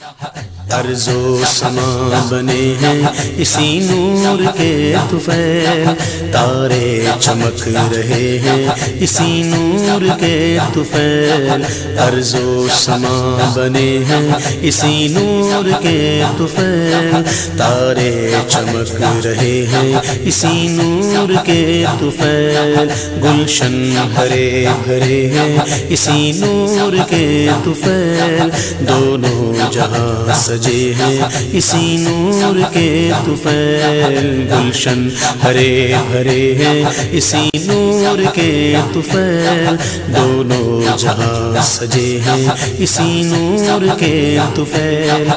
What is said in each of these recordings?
Ha ارض و سما بنے ہیں اسی نور کے طفیل، تارے چمک رہے ہیں اسی نور کے طفیل ارض و سما بنے ہیں اسی نور کے طفیل، تارے چمک رہے ہیں اسی نور کے طفیل، گلشن ہرے بھرے ہیں اسی نور کے طفیل، دونوں جہاں سجے ہیں اسی نور کے طفیل گلشن۔ ہرے بھرے ہیں اسی نور کے طفیل۔ دونوں جہاں سجے ہیں اسی نور کے طفیل۔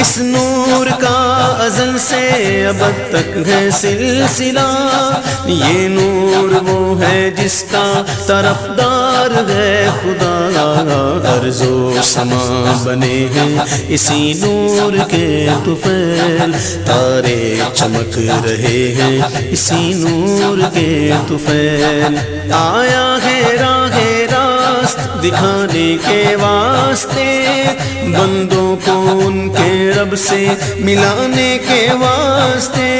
اس نور کا ازل سے اب تک ہے سلسلہ۔ یہ نور وہ ہے جس کا طرف دار ہے خدا ارض و سما بنے ہیں اسی نور کے طفیل۔ تارے چمک رہے ہیں اسی نور کے طفیل۔ آیا ہے راہ راست دکھانے کے واسطے، بندوں کو ان کے رب سے ملانے کے واسطے۔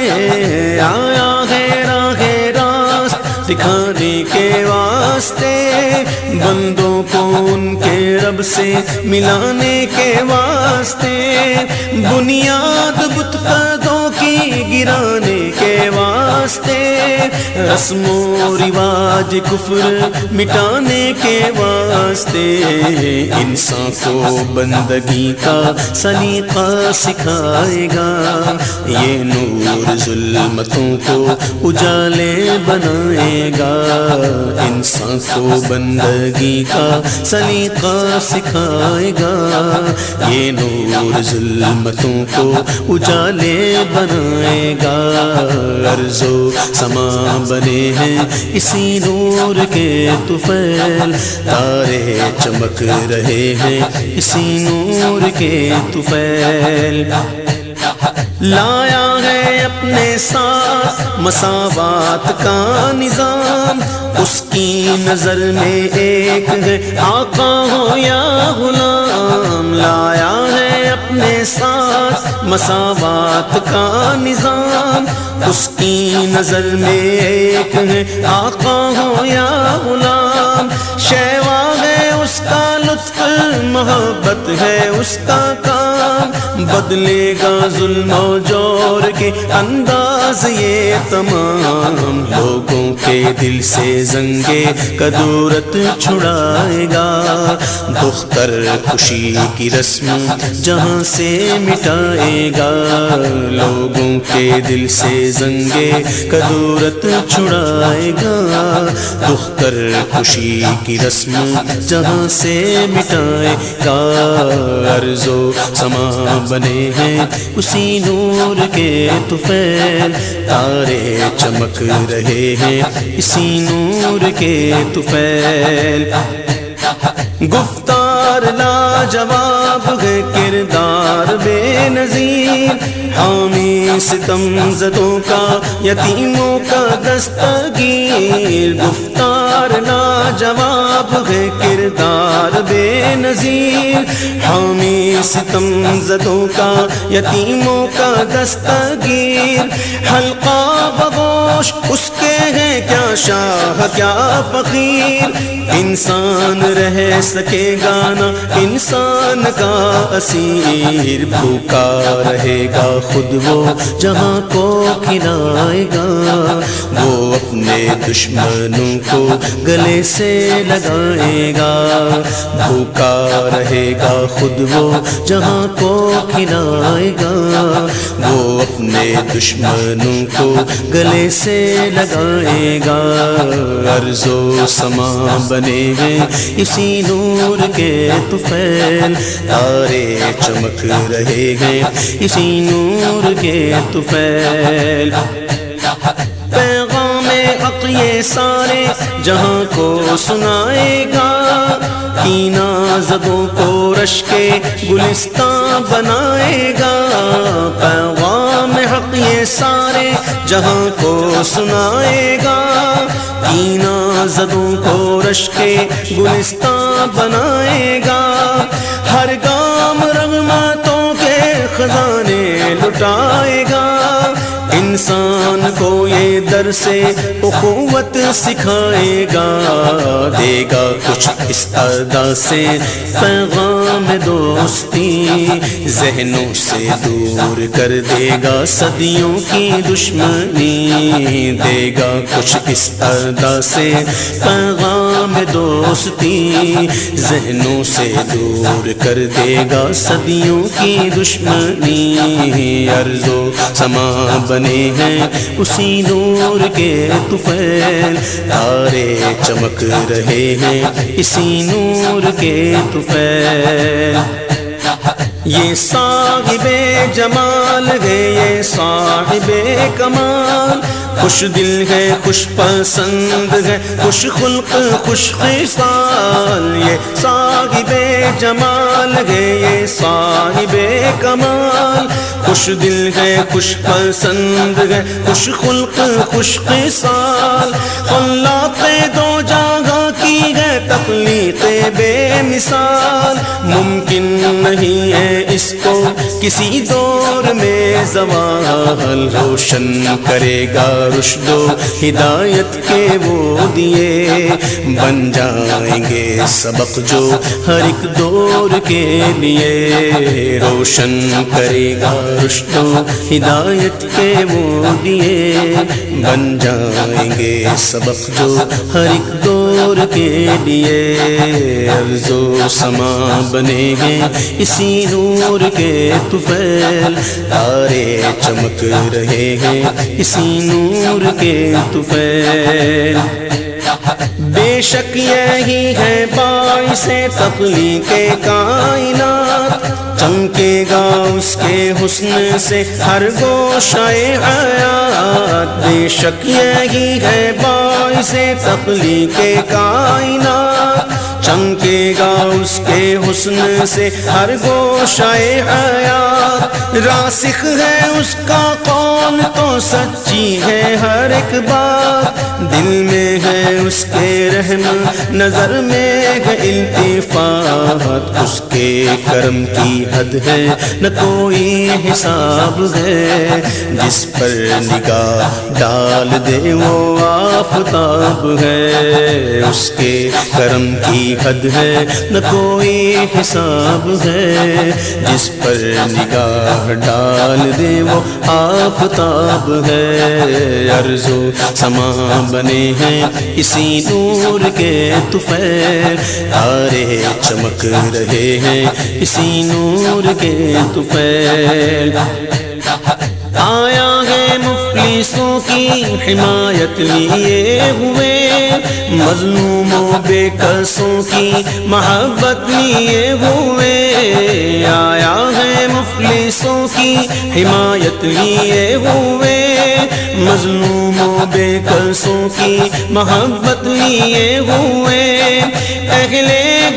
آیا ہے راہ راست دکھانے کے واسطے بندوں کو ان کے رب سے ملانے کے واسطے بنیاد بت پردوں کی گرانے کے واسطے رسم و رواج کفر مٹانے کے واسطے انسان کو بندگی کا سلیقہ سکھائے گا۔ یہ نور ظلمتوں کو اجالے بنائے گا۔ انسان کو بندگی کا سلیقہ سکھائے گا۔ یہ نور ظلمتوں کو اجالے بنائے گا۔ عرض و سما بنے ہیں اسی نور کے طفیل۔ تارے چمک رہے ہیں اسی نور کے طفیل۔ لایا ہے اپنے ساتھ مساوات کا نظام۔ اس کی نظر میں ایک ہے آقا ہو یا غلام۔ لایا ہے اپنے ساتھ مساوات کا نظام، اس کی نظر میں ایک ہے، آقا ہو یا غلام۔ شیوا ہے، اس کا لطف، محبت ہے، اس کا کام۔ بدلے گا ظلم و جور کے انداز یہ تمام۔ کے دل سے زنگے کدورت چھڑائے گا۔ دختر خوشی کی رسم جہاں سے مٹائے گا۔ لوگوں کے دل سے زنگے کدورت چھڑائے گا۔ دختر خوشی کی رسم جہاں سے مٹائے گا۔ عرض و سما بنے ہیں اسی نور کے طفیل تارے چمک رہے ہیں اسی نور کے طفیل گفتار لا جواب ہے کردار بے نظیر۔ حامی ستم زدوں کا، یتیموں کا دستگیر۔ گفتار لا جواب ہے کردار بے نظیر۔ حامی ستم زدوں کا، یتیموں کا دستگیر۔ حلقہ بگوش اس کے ہیں کیا شاہ، کیا فقیر؟ انسان رہ سکے گا نا انسان کا اسیر بھوکا رہے گا خود وہ جہاں کو کھلائے گا۔ وہ اپنے دشمنوں کو گلے سے لگائے گا۔ بھوکا رہے گا خود وہ جہاں کو کھلائے گا۔ وہ اپنے دشمنوں کو گلے سے لگائے گا۔ عرض و سما بنے ہیں اسی نور کے طفیل۔ تارے چمک رہے ہیں اسی نور کے طفیل۔ پیغام حق یہ سارے جہاں کو سنائے گا۔ کینا زدوں کو رش کے گلستان بنائے گا۔ پیغام حق یہ سارے جہاں کو سنائے گا کینا زدوں کو رش کے گلستان بنائے گا۔ ہر گام رغمتوں خزانے لٹائے گا۔ انسان کو یہ در سے اخوت سکھائے گا۔ دے گا کچھ اس ادا سے پیغام دوستی۔ ذہنوں سے دور کر دے گا صدیوں کی دشمنی۔ دے گا کچھ اس ادا سے پیغام دوستی ذہنوں سے دور کر دے گا صدیوں کی دشمنی ارض و سما بنے ہیں اسی نور کے طفیل تارے چمک رہے ہیں اسی نور کے طفیل یہ صاحب جمال ہے یہ صاحب کمال خوش دل ہے، خوش پسند ہے، خوش خلق، خوش خصال یہ صاحب جمال ہے یہ صاحب کمال خوش دل ہے، خوش پسند ہے، خوش خلق، خوش خصال خلاق دو جاگا تخلیق بے مثال ممکن نہیں ہے اس کو کسی دور میں زوال روشن کرے گا رشد و ہدایت کے وہ دیے بن جائیں گے سبق جو ہر ایک دور کے لیے روشن کرے گا رشد و ہدایت کے وہ دیے بن جائیں گے سبق جو ہر ایک دور کے لیے عرض و سما بنے ہیں۔ اسی نور کے طفیل تارے چمک رہے ہیں۔ اسی نور کے طفیل بے شک یہی ہے باعث تخلیق کائنات۔ چمکے گا اس کے حسن سے ہر گوشہ حیات۔ بے شک یہی ہے باعث تخلیق کائنات۔ چمکے گا اس کے حسن سے ہر گوشہ حیات۔ راسخ ہے اس کا قول تو سچی ہے ہر ایک بات۔ دل میں ہے اس کے رحم، نظر میں ہے التفات، اس کے کرم کی حد ہے، نہ کوئی حساب ہے۔ جس پر نگاہ ڈال دے وہ آفتاب ہے، اس کے کرم کی حد ہے، نہ کوئی حساب ہے۔ جس پر نگاہ ڈال دے وہ آفتاب ہے، عرض و سما بنے ہیں اسی نور کے طفیل۔ تارے چمک رہے ہیں اسی نور کے طفیل۔ آیا ہے مفلسوں کی حمایت لیے ہوئے۔ مظلوموں بے قصوں کی محبت لیے ہوئے۔ آیا ہے مظلوموں کی حمایت لیے ہوئے، مظلوموں، بے قصوں کی محبت لیے ہوئے۔ اہل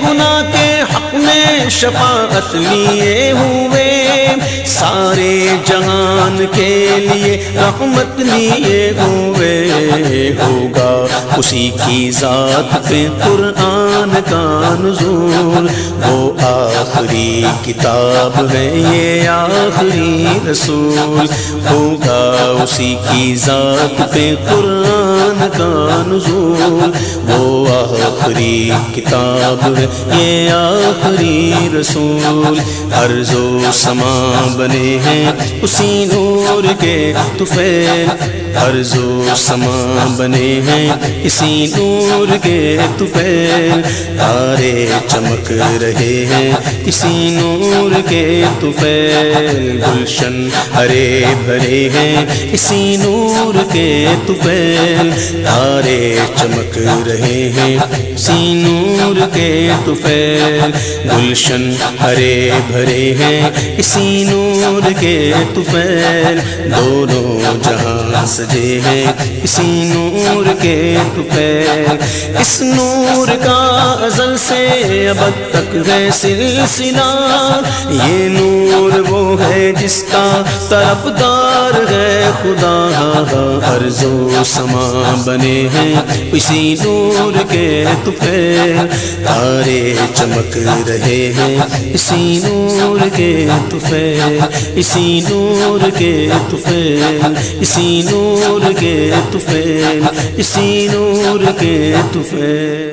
گناہ کے حق میں شفاعت لیے ہوئے، سارے جہان کے لیے رحمت لیے ہوئے ہوگا۔ اسی کی ذات پہ قرآن کا نزول، وہ آخری کتاب ہے، یہ آخری رسول۔ ہوگا اسی کی ذات پہ قرآن کا نزول، وہ آخری کتاب ہے، یہ آخری رسول، عرض و سما بنے ہیں اسی نور کے طفیل۔ عرض و سما بنے ہیں اسی نور کے طفیل۔ تارے چمک رہے ہیں اسی نور کے طفیل۔ گلشن ہرے بھرے ہیں اسی نور کے طفیل۔ تارے چمک رہے ہیں اسی نور کے طفیل۔ گلشن ہرے بھرے ہیں، اسی نور کے طفیل دونوں جہاں سجے ہیں۔ اسی نور کے طفیل، اس نور کا ازل سے اب تک ہے سلسلہ۔ یہ نور وہ ہے جس کا طرفدار ہے، خدا ہاں ارض و سما بنے ہیں۔ اسی نور کے تفیل تارے چمک رہے ہیں۔ اسی نور کے تفیل اسی نور کے تفیل اسی نور کے تفیل اسی نور کے تفیل